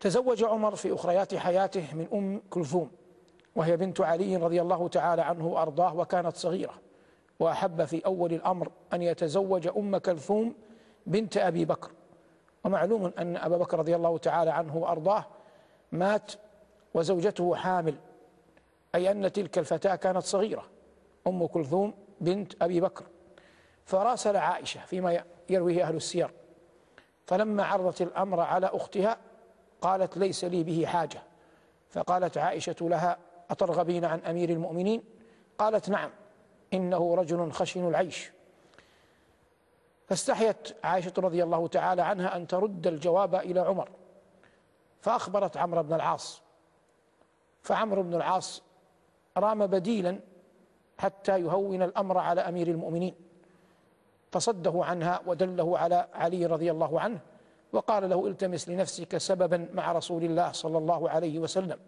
تزوج عمر في أخريات حياته من أم كلثوم وهي بنت علي رضي الله تعالى عنه وأرضاه وكانت صغيرة. وأحب في أول الأمر أن يتزوج أم كلثوم بنت أبي بكر. ومعلوم أن أبا بكر رضي الله تعالى عنه وأرضاه مات وزوجته حامل أي أن تلك الفتاة كانت صغيرة أم كلثوم بنت أبي بكر. فراسل عائشة فيما يرويه أهل السير. فلما عرضت الأمر على أختها قالت ليس لي به حاجة. فقالت عائشة لها أترغبين عن أمير المؤمنين؟ قالت نعم إنه رجل خشن العيش. فاستحيت عائشة رضي الله تعالى عنها أن ترد الجواب إلى عمر فأخبرت عمرو بن العاص. فعمرو بن العاص رام بديلا حتى يهون الأمر على أمير المؤمنين فصده عنها ودله على علي رضي الله عنه وقال له التمس لنفسك سببا مع رسول الله صلى الله عليه وسلم.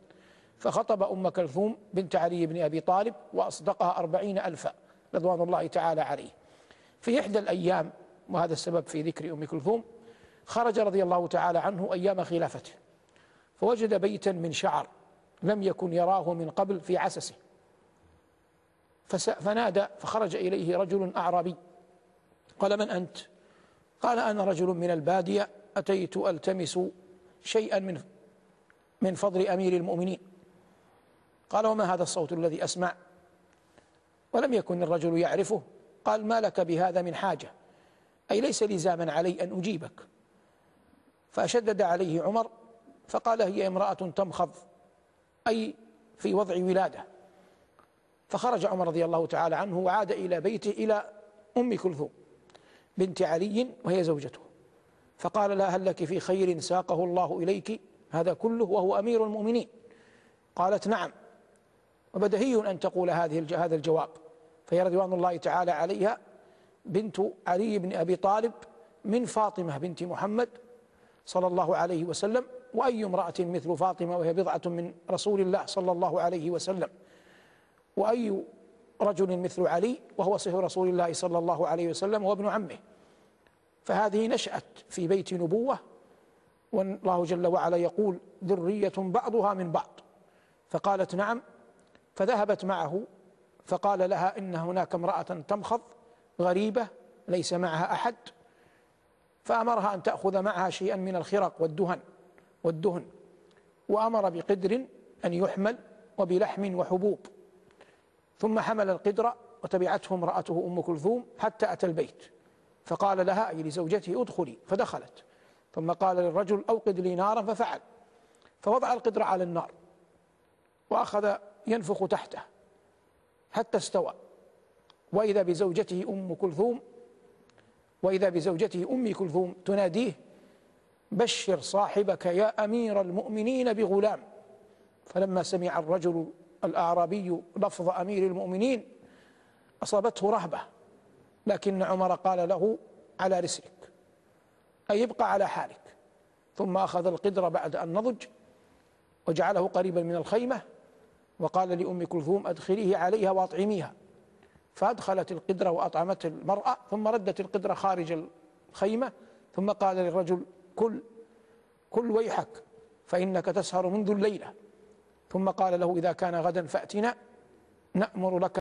فخطب أم كلثوم بنت علي بن أبي طالب وأصدقها أربعين ألفا رضوان الله تعالى عليه. في إحدى الأيام وهذا السبب في ذكر أم كلثوم خرج رضي الله تعالى عنه أيام خلافته فوجد بيتا من شعر لم يكن يراه من قبل في عسسه. فنادى فخرج إليه رجل أعرابي قال من أنت؟ قال أنا رجل من البادية. أتيت ألتمس شيئا من من فضل أمير المؤمنين. قال وما هذا الصوت الذي أسمع؟ ولم يكن الرجل يعرفه. قال ما لك بهذا من حاجة؟ أي ليس لزاما علي أن أجيبك. فشدد عليه عمر فقال هي امرأة تمخض أي في وضع ولادة. فخرج عمر رضي الله تعالى عنه وعاد إلى بيته إلى أم كلثوم بنت علي وهي زوجته. فقال لها هل لك في خير ساقه الله إليك؟ هذا كله وهو أمير المؤمنين. قالت نعم. وبدهي أن تقول هذه هذا الجواب. فهي رضوان الله تعالى عليها بنت علي بن أبي طالب من فاطمة بنت محمد صلى الله عليه وسلم وأي امرأة مثل فاطمة وهي بضعة من رسول الله صلى الله عليه وسلم. وأي رجل مثل علي وهو صهر رسول الله صلى الله عليه وسلم وابن عمه. فهذه نشأت في بيت نبوة والله جل وعلا يقول ذرية بعضها من بعض. فقالت نعم فذهبت معه فقال لها إن هناك امرأة تمخض غريبة ليس معها أحد فأمرها أن تأخذ معها شيئا من الخرق والدهن والدهن. وأمر بقدر أن يحمل وبلحم وحبوب. ثم حمل القدر وتبعته امرأته أم كلثوم حتى أتى البيت. فقال لها أي لزوجته ادخلي. فدخلت. ثم قال للرجل أوقد لي نارا ففعل. فوضع القدر على النار وأخذ ينفخ تحته حتى استوى. وإذا بزوجته أم كلثوم وإذا بزوجته أم كلثوم تناديه بشر صاحبك يا أمير المؤمنين بغلام. فلما سمع الرجل الأعرابي لفظ أمير المؤمنين أصابته رهبة. لكن عمر قال له على رسلك أي يبقى على حالك. ثم أخذ القدر بعد أن نضج وجعله قريبا من الخيمة وقال لأم كلثوم أدخليه عليها وأطعميها. فأدخلت القدرة وأطعمت المرأة ثم ردت القدرة خارج الخيمة ثم قال للرجل كل كل ويحك فإنك تسهر منذ الليلة. ثم قال له إذا كان غدا فأتنا نأمر لك